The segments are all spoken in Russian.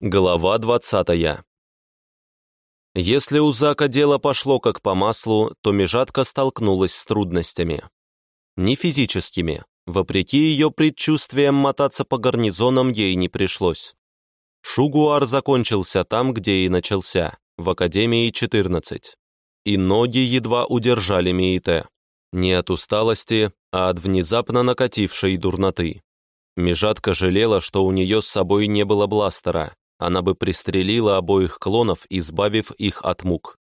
Глава двадцатая. Если у Зака дело пошло как по маслу, то Межатка столкнулась с трудностями. Не физическими. Вопреки ее предчувствиям мотаться по гарнизонам ей не пришлось. Шугуар закончился там, где и начался, в Академии 14. И ноги едва удержали Миите. Не от усталости, а от внезапно накатившей дурноты. Межатка жалела, что у нее с собой не было бластера, она бы пристрелила обоих клонов, избавив их от мук.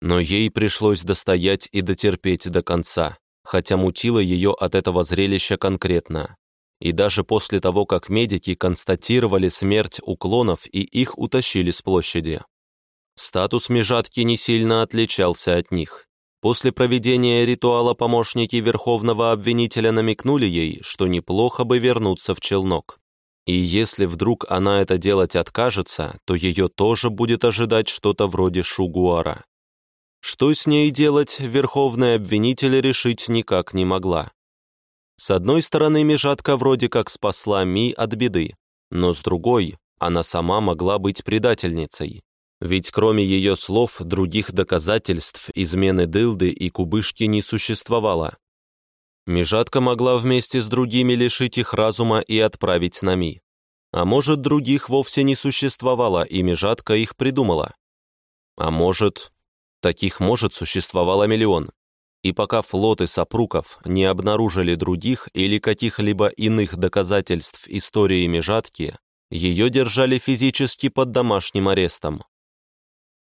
Но ей пришлось достоять и дотерпеть до конца, хотя мутило ее от этого зрелища конкретно. И даже после того, как медики констатировали смерть у клонов и их утащили с площади. Статус межатки не сильно отличался от них. После проведения ритуала помощники Верховного Обвинителя намекнули ей, что неплохо бы вернуться в челнок. И если вдруг она это делать откажется, то ее тоже будет ожидать что-то вроде шугуара. Что с ней делать, верховный обвинитель решить никак не могла. С одной стороны, Межатка вроде как спасла Ми от беды, но с другой, она сама могла быть предательницей. Ведь кроме ее слов, других доказательств измены Дылды и Кубышки не существовало. Межатка могла вместе с другими лишить их разума и отправить на Ми. А может, других вовсе не существовало, и Межатка их придумала. А может, таких может существовало миллион. И пока флоты сопруков не обнаружили других или каких-либо иных доказательств истории Межатки, ее держали физически под домашним арестом.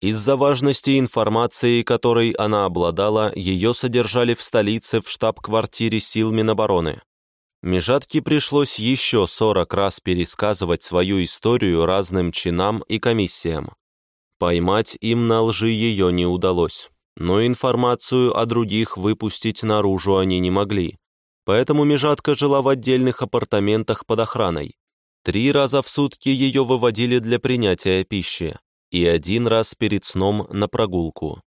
Из-за важности информации, которой она обладала, ее содержали в столице в штаб-квартире сил Минобороны. Межатке пришлось еще 40 раз пересказывать свою историю разным чинам и комиссиям. Поймать им на лжи ее не удалось, но информацию о других выпустить наружу они не могли. Поэтому Межатка жила в отдельных апартаментах под охраной. Три раза в сутки ее выводили для принятия пищи и один раз перед сном на прогулку.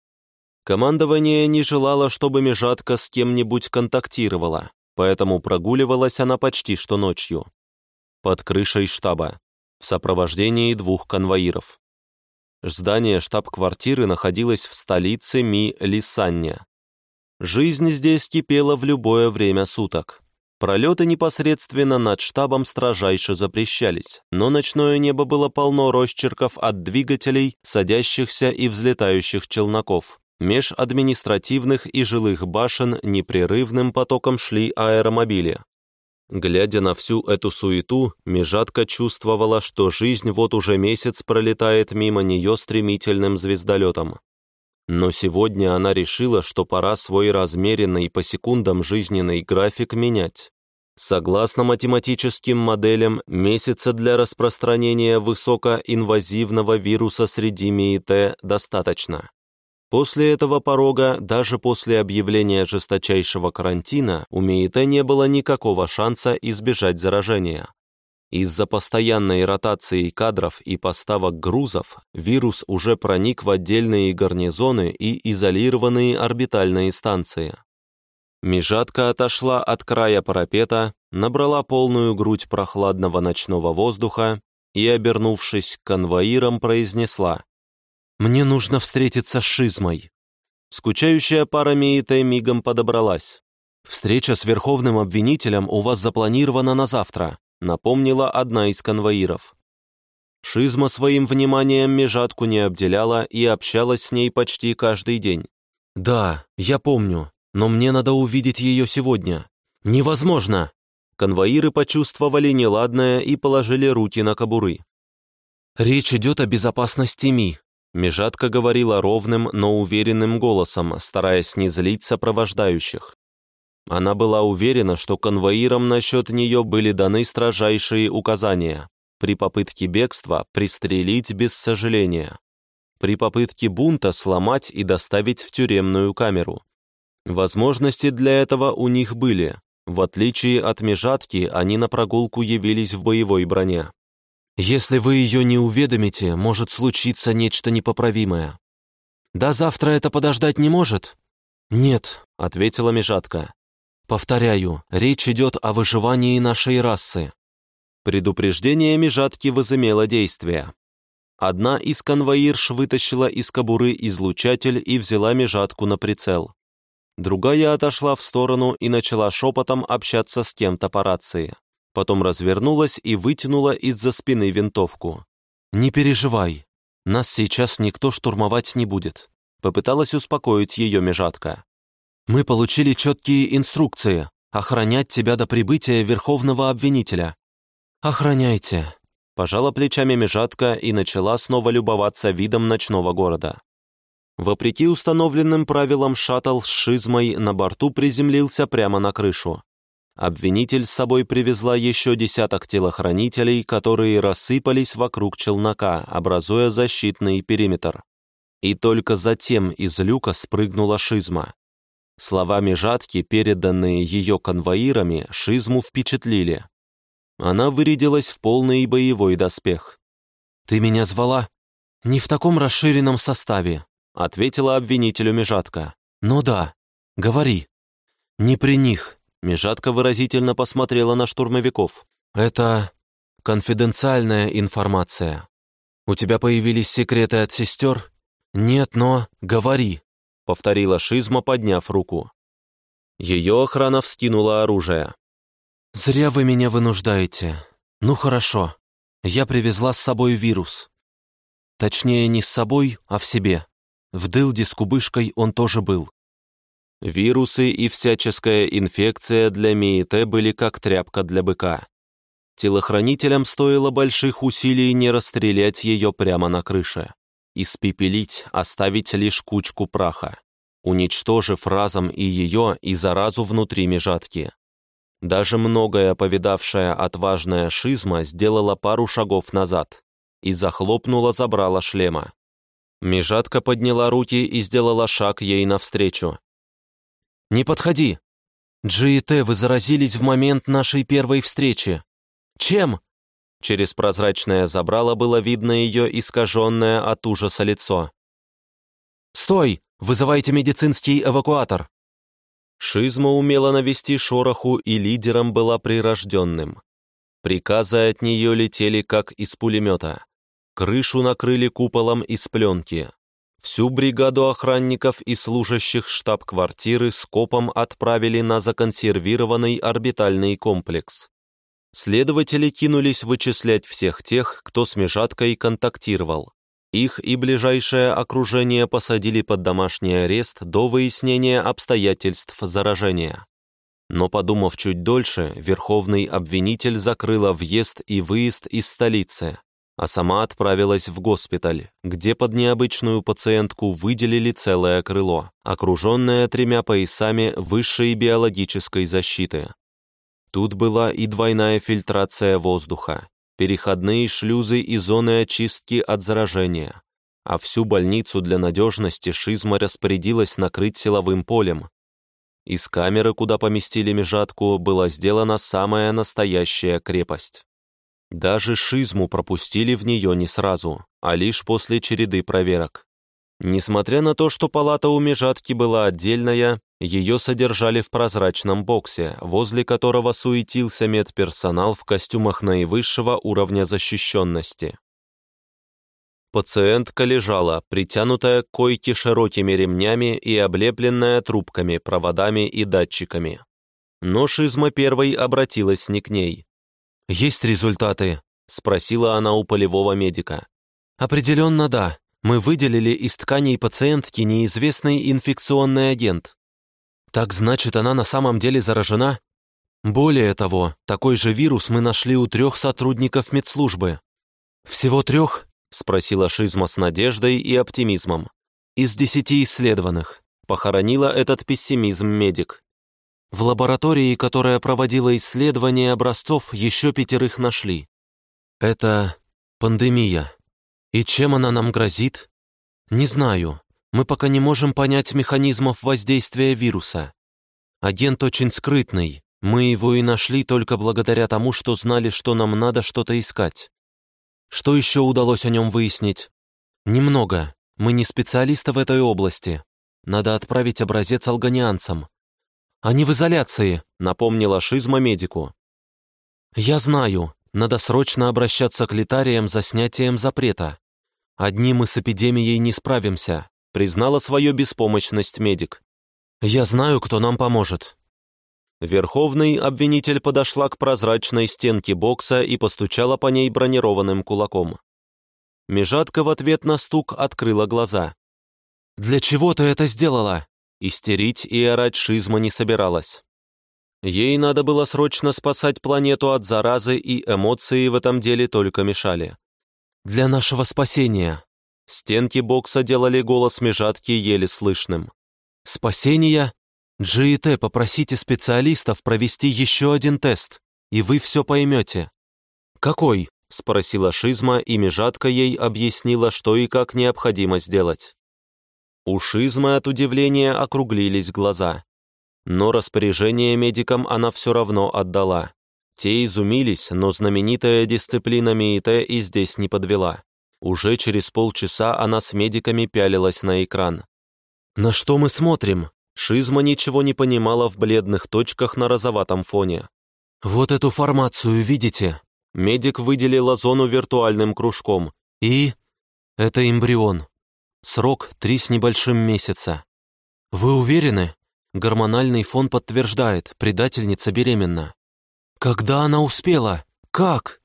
Командование не желало, чтобы Межатка с кем-нибудь контактировала, поэтому прогуливалась она почти что ночью. Под крышей штаба, в сопровождении двух конвоиров. Здание штаб-квартиры находилось в столице Ми-Лисанне. Жизнь здесь кипела в любое время суток. Пролеты непосредственно над штабом строжайше запрещались, но ночное небо было полно росчерков от двигателей, садящихся и взлетающих челноков. Меж административных и жилых башен непрерывным потоком шли аэромобили. Глядя на всю эту суету, Межатка чувствовала, что жизнь вот уже месяц пролетает мимо нее стремительным звездолетом. Но сегодня она решила, что пора свой размеренный по секундам жизненный график менять. Согласно математическим моделям, месяца для распространения высокоинвазивного вируса среди МИИТ достаточно. После этого порога, даже после объявления жесточайшего карантина, у МИИТ не было никакого шанса избежать заражения. Из-за постоянной ротации кадров и поставок грузов вирус уже проник в отдельные гарнизоны и изолированные орбитальные станции. Межатка отошла от края парапета, набрала полную грудь прохладного ночного воздуха и, обернувшись к конвоирам, произнесла «Мне нужно встретиться с Шизмой». Скучающая пара Миите мигом подобралась. «Встреча с верховным обвинителем у вас запланирована на завтра напомнила одна из конвоиров. Шизма своим вниманием межатку не обделяла и общалась с ней почти каждый день. «Да, я помню, но мне надо увидеть ее сегодня». «Невозможно!» Конвоиры почувствовали неладное и положили руки на кобуры. «Речь идет о безопасности Ми», Межатка говорила ровным, но уверенным голосом, стараясь не злить сопровождающих. Она была уверена, что конвоирам насчет нее были даны строжайшие указания. При попытке бегства пристрелить без сожаления. При попытке бунта сломать и доставить в тюремную камеру. Возможности для этого у них были. В отличие от межатки, они на прогулку явились в боевой броне. «Если вы ее не уведомите, может случиться нечто непоправимое». «Да завтра это подождать не может?» «Нет», — ответила межатка. Повторяю, речь идет о выживании нашей расы. Предупреждение Межатки возымело действие. Одна из конвоирш вытащила из кобуры излучатель и взяла межатку на прицел. Другая отошла в сторону и начала шепотом общаться с кем-то по рации. Потом развернулась и вытянула из-за спины винтовку. «Не переживай, нас сейчас никто штурмовать не будет», попыталась успокоить ее межатка. «Мы получили четкие инструкции охранять тебя до прибытия Верховного Обвинителя. Охраняйте», пожала плечами межатка и начала снова любоваться видом ночного города. Вопреки установленным правилам, шаттл с шизмой на борту приземлился прямо на крышу. Обвинитель с собой привезла еще десяток телохранителей, которые рассыпались вокруг челнока, образуя защитный периметр. И только затем из люка спрыгнула шизма. Словами жатки, переданные ее конвоирами, шизму впечатлили. Она вырядилась в полный боевой доспех. «Ты меня звала?» «Не в таком расширенном составе», — ответила обвинителю Межатка. «Ну да, говори». «Не при них», — Межатка выразительно посмотрела на штурмовиков. «Это конфиденциальная информация. У тебя появились секреты от сестер?» «Нет, но говори», — повторила Шизма, подняв руку. Ее охрана вскинула оружие. «Зря вы меня вынуждаете. Ну хорошо, я привезла с собой вирус. Точнее, не с собой, а в себе. В дылде с кубышкой он тоже был. Вирусы и всяческая инфекция для МИИТ были как тряпка для быка. Телохранителям стоило больших усилий не расстрелять ее прямо на крыше. Испепелить, оставить лишь кучку праха, уничтожив разом и ее, и заразу внутри межатки. Даже многое повидавшая отважная шизма сделала пару шагов назад и захлопнула забрала шлема. Межатка подняла руки и сделала шаг ей навстречу. «Не подходи! Джи и Т, вы заразились в момент нашей первой встречи. Чем?» Через прозрачное забрало было видно ее искаженное от ужаса лицо. «Стой! Вызывайте медицинский эвакуатор!» Шизма умела навести шороху и лидером была прирожденным. Приказы от нее летели, как из пулемета. Крышу накрыли куполом из пленки. Всю бригаду охранников и служащих штаб-квартиры скопом отправили на законсервированный орбитальный комплекс. Следователи кинулись вычислять всех тех, кто с Межаткой контактировал. Их и ближайшее окружение посадили под домашний арест до выяснения обстоятельств заражения. Но подумав чуть дольше, верховный обвинитель закрыла въезд и выезд из столицы, а сама отправилась в госпиталь, где под необычную пациентку выделили целое крыло, окруженное тремя поясами высшей биологической защиты. Тут была и двойная фильтрация воздуха, переходные шлюзы и зоны очистки от заражения, а всю больницу для надежности Шизма распорядилась накрыть силовым полем. Из камеры, куда поместили межатку, была сделана самая настоящая крепость. Даже шизму пропустили в нее не сразу, а лишь после череды проверок. Несмотря на то, что палата у межатки была отдельная, ее содержали в прозрачном боксе, возле которого суетился медперсонал в костюмах наивысшего уровня защищенности. Пациентка лежала, притянутая к койке широкими ремнями и облепленная трубками, проводами и датчиками. Но шизма первой обратилась не к ней, «Есть результаты?» — спросила она у полевого медика. «Определенно да. Мы выделили из тканей пациентки неизвестный инфекционный агент». «Так значит, она на самом деле заражена?» «Более того, такой же вирус мы нашли у трех сотрудников медслужбы». «Всего трех?» — спросила Шизма с надеждой и оптимизмом. «Из десяти исследованных», — похоронила этот пессимизм медик. В лаборатории, которая проводила исследования образцов, еще пятерых нашли. Это пандемия. И чем она нам грозит? Не знаю. Мы пока не можем понять механизмов воздействия вируса. Агент очень скрытный. Мы его и нашли только благодаря тому, что знали, что нам надо что-то искать. Что еще удалось о нем выяснить? Немного. Мы не специалисты в этой области. Надо отправить образец алганианцам. «Они в изоляции», — напомнила Шизма медику. «Я знаю, надо срочно обращаться к литариям за снятием запрета. Одни мы с эпидемией не справимся», признала свою беспомощность медик. «Я знаю, кто нам поможет». Верховный обвинитель подошла к прозрачной стенке бокса и постучала по ней бронированным кулаком. Межатка в ответ на стук открыла глаза. «Для чего ты это сделала?» Истерить и орать шизма не собиралась. Ей надо было срочно спасать планету от заразы, и эмоции в этом деле только мешали. «Для нашего спасения!» Стенки бокса делали голос межатки еле слышным. «Спасения? G попросите специалистов провести еще один тест, и вы все поймете». «Какой?» — спросила Шизма, и межатка ей объяснила, что и как необходимо сделать. У Шизмы от удивления округлились глаза. Но распоряжение медикам она все равно отдала. Те изумились, но знаменитая дисциплина МИИТ и здесь не подвела. Уже через полчаса она с медиками пялилась на экран. «На что мы смотрим?» Шизма ничего не понимала в бледных точках на розоватом фоне. «Вот эту формацию видите?» Медик выделила зону виртуальным кружком. «И?» «Это эмбрион. Срок три с небольшим месяца. Вы уверены?» Гормональный фон подтверждает, предательница беременна. Когда она успела? Как?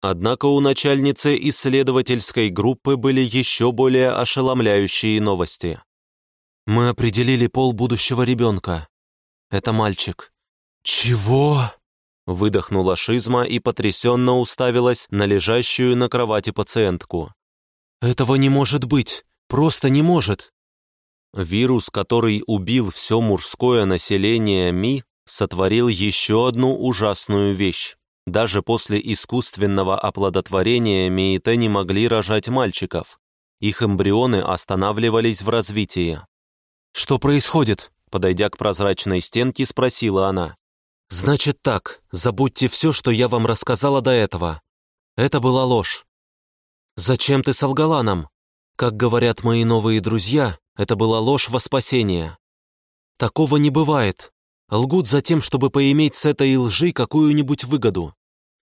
Однако у начальницы исследовательской группы были еще более ошеломляющие новости. Мы определили пол будущего ребенка. Это мальчик. Чего? Выдохнула Шизма и потрясенно уставилась на лежащую на кровати пациентку. «Этого не может быть! Просто не может!» Вирус, который убил все мужское население Ми, сотворил еще одну ужасную вещь. Даже после искусственного оплодотворения Миите не могли рожать мальчиков. Их эмбрионы останавливались в развитии. «Что происходит?» Подойдя к прозрачной стенке, спросила она. «Значит так, забудьте все, что я вам рассказала до этого. Это была ложь. Зачем ты солгала нам? Как говорят мои новые друзья, это была ложь во спасение. Такого не бывает. Лгут за тем, чтобы поиметь с этой лжи какую-нибудь выгоду.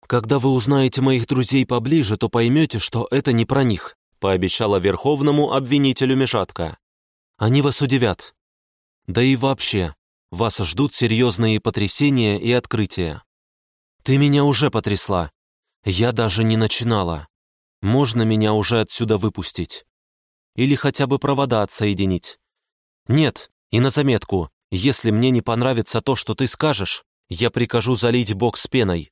Когда вы узнаете моих друзей поближе, то поймете, что это не про них», пообещала Верховному обвинителю Межатка. «Они вас удивят. Да и вообще, вас ждут серьезные потрясения и открытия. Ты меня уже потрясла. Я даже не начинала. Можно меня уже отсюда выпустить?» или хотя бы провода отсоединить. Нет, и на заметку, если мне не понравится то, что ты скажешь, я прикажу залить бокс пеной.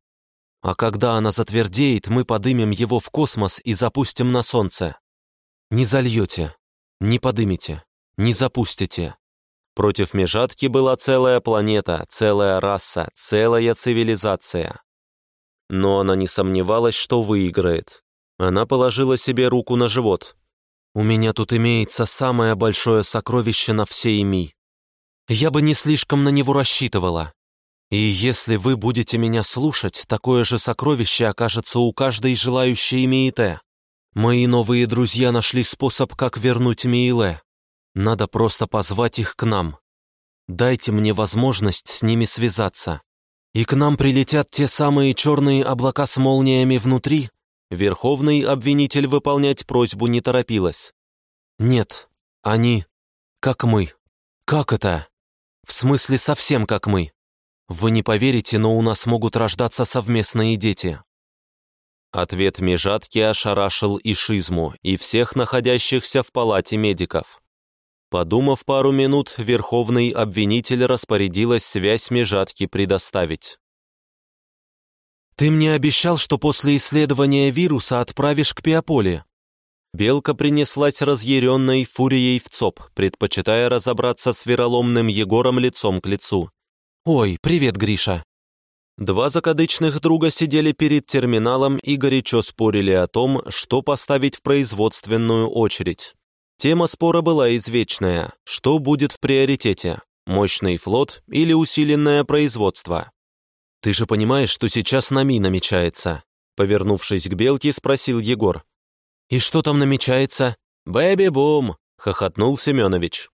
А когда она затвердеет, мы подымем его в космос и запустим на Солнце. Не зальете, не подымете, не запустите. Против Межатки была целая планета, целая раса, целая цивилизация. Но она не сомневалась, что выиграет. Она положила себе руку на живот, у меня тут имеется самое большое сокровище на всей Ми. Я бы не слишком на него рассчитывала. И если вы будете меня слушать, такое же сокровище окажется у каждой желающей Миите. Мои новые друзья нашли способ, как вернуть Мииле. Надо просто позвать их к нам. Дайте мне возможность с ними связаться. И к нам прилетят те самые черные облака с молниями внутри, Верховный обвинитель выполнять просьбу не торопилась. «Нет, они как мы. Как это? В смысле совсем как мы. Вы не поверите, но у нас могут рождаться совместные дети». Ответ Межатки ошарашил и Шизму, и всех находящихся в палате медиков. Подумав пару минут, Верховный обвинитель распорядилась связь Межатки предоставить. «Ты мне обещал, что после исследования вируса отправишь к Пиополе». Белка принеслась разъяренной фурией в ЦОП, предпочитая разобраться с вероломным Егором лицом к лицу. «Ой, привет, Гриша!» Два закадычных друга сидели перед терминалом и горячо спорили о том, что поставить в производственную очередь. Тема спора была извечная. Что будет в приоритете? Мощный флот или усиленное производство? «Ты же понимаешь, что сейчас нами намечается?» Повернувшись к Белке, спросил Егор. «И что там намечается?» «Бэби-бум!» — хохотнул Семенович.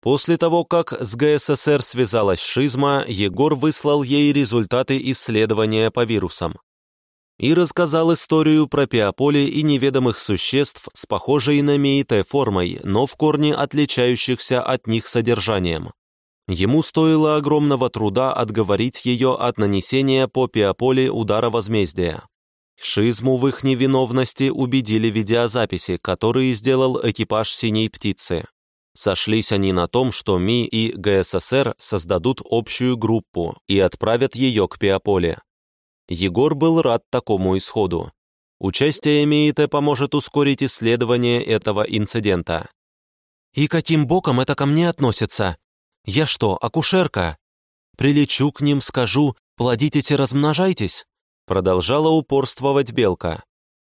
После того, как с ГССР связалась Шизма, Егор выслал ей результаты исследования по вирусам. и рассказал историю про Пиополе и неведомых существ с похожей на Меите формой, но в корне отличающихся от них содержанием. Ему стоило огромного труда отговорить ее от нанесения по Пиополе удара возмездия. Шизму в их невиновности убедили видеозаписи, которые сделал экипаж «Синей птицы». Сошлись они на том, что МИ и ГССР создадут общую группу и отправят ее к Пиополе. Егор был рад такому исходу. Участие МИИТ поможет ускорить исследование этого инцидента. «И каким боком это ко мне относится? Я что, акушерка? Прилечу к ним, скажу, плодитесь и размножайтесь?» Продолжала упорствовать Белка.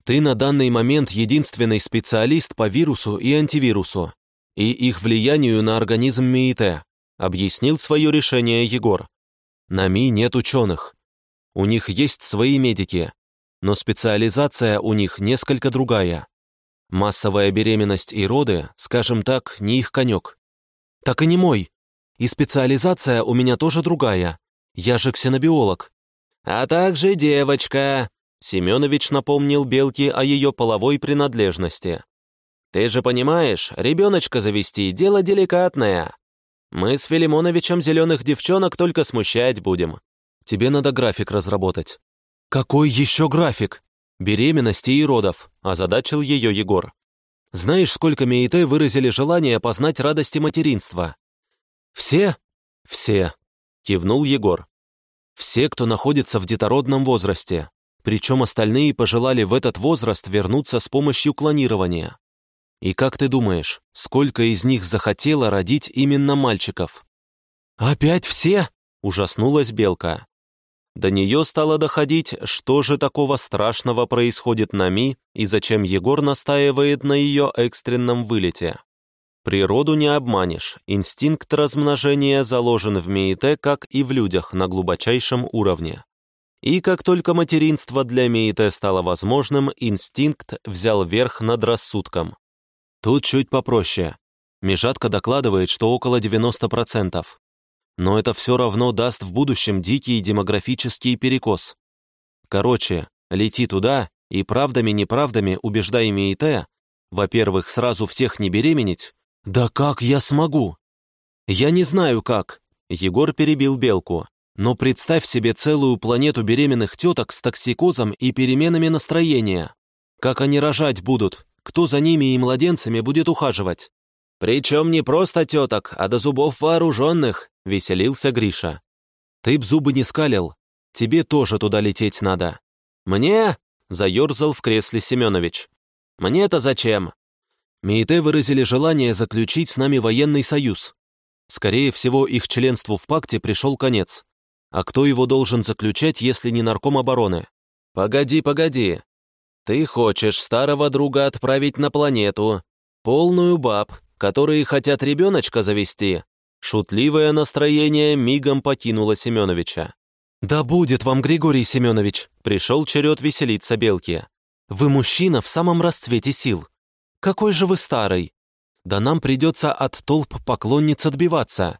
«Ты на данный момент единственный специалист по вирусу и антивирусу и их влиянию на организм МИИТ», объяснил свое решение Егор. «На МИ нет ученых. У них есть свои медики, но специализация у них несколько другая. Массовая беременность и роды, скажем так, не их конек. Так и не мой. И специализация у меня тоже другая. Я же ксенобиолог. А также девочка. Семенович напомнил Белке о ее половой принадлежности. Ты же понимаешь, ребеночка завести – дело деликатное. Мы с Филимоновичем зеленых девчонок только смущать будем. Тебе надо график разработать». «Какой еще график?» «Беременности и родов», – озадачил ее Егор. «Знаешь, сколько Меите выразили желание познать радости материнства?» «Все?» «Все», – кивнул Егор. «Все, кто находится в детородном возрасте. Причем остальные пожелали в этот возраст вернуться с помощью клонирования. И как ты думаешь, сколько из них захотело родить именно мальчиков?» «Опять все?» – ужаснулась Белка. До нее стало доходить, что же такого страшного происходит на Ми и зачем Егор настаивает на ее экстренном вылете. Природу не обманешь, инстинкт размножения заложен в Меите, как и в людях, на глубочайшем уровне. И как только материнство для Меите стало возможным, инстинкт взял верх над рассудком. Тут чуть попроще. Межатка докладывает, что около 90%. Но это все равно даст в будущем дикий демографический перекос. Короче, лети туда и правдами-неправдами убеждай Миите, во-первых, сразу всех не беременеть. Да как я смогу? Я не знаю как. Егор перебил Белку. Но представь себе целую планету беременных теток с токсикозом и переменами настроения. Как они рожать будут? Кто за ними и младенцами будет ухаживать? Причем не просто теток, а до зубов вооруженных, — веселился Гриша. «Ты б зубы не скалил. Тебе тоже туда лететь надо». «Мне?» — заерзал в кресле Семенович. «Мне-то зачем?» Мейте выразили желание заключить с нами военный союз. Скорее всего, их членству в пакте пришел конец. А кто его должен заключать, если не нарком обороны? «Погоди, погоди. Ты хочешь старого друга отправить на планету, полную баб, которые хотят ребеночка завести, Шутливое настроение мигом покинуло Семеновича. «Да будет вам, Григорий Семенович!» Пришел черед веселиться Белки. «Вы мужчина в самом расцвете сил. Какой же вы старый! Да нам придется от толп поклонниц отбиваться.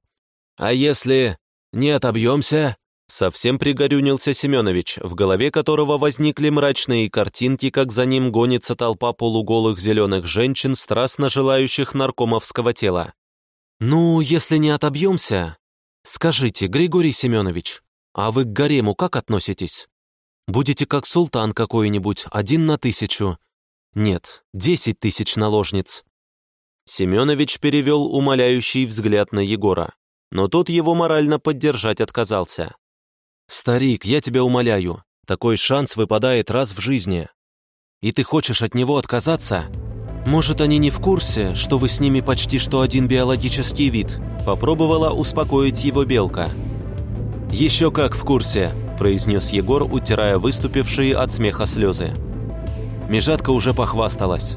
А если не отобьемся?» Совсем пригорюнился Семенович, в голове которого возникли мрачные картинки, как за ним гонится толпа полуголых зеленых женщин, страстно желающих наркомовского тела. «Ну, если не отобьемся, скажите, Григорий Семенович, а вы к гарему как относитесь? Будете как султан какой-нибудь, один на тысячу? Нет, десять тысяч наложниц». Семенович перевел умоляющий взгляд на Егора, но тот его морально поддержать отказался. «Старик, я тебя умоляю, такой шанс выпадает раз в жизни. И ты хочешь от него отказаться?» «Может, они не в курсе, что вы с ними почти что один биологический вид?» Попробовала успокоить его Белка. «Еще как в курсе», – произнес Егор, утирая выступившие от смеха слезы. Межатка уже похвасталась.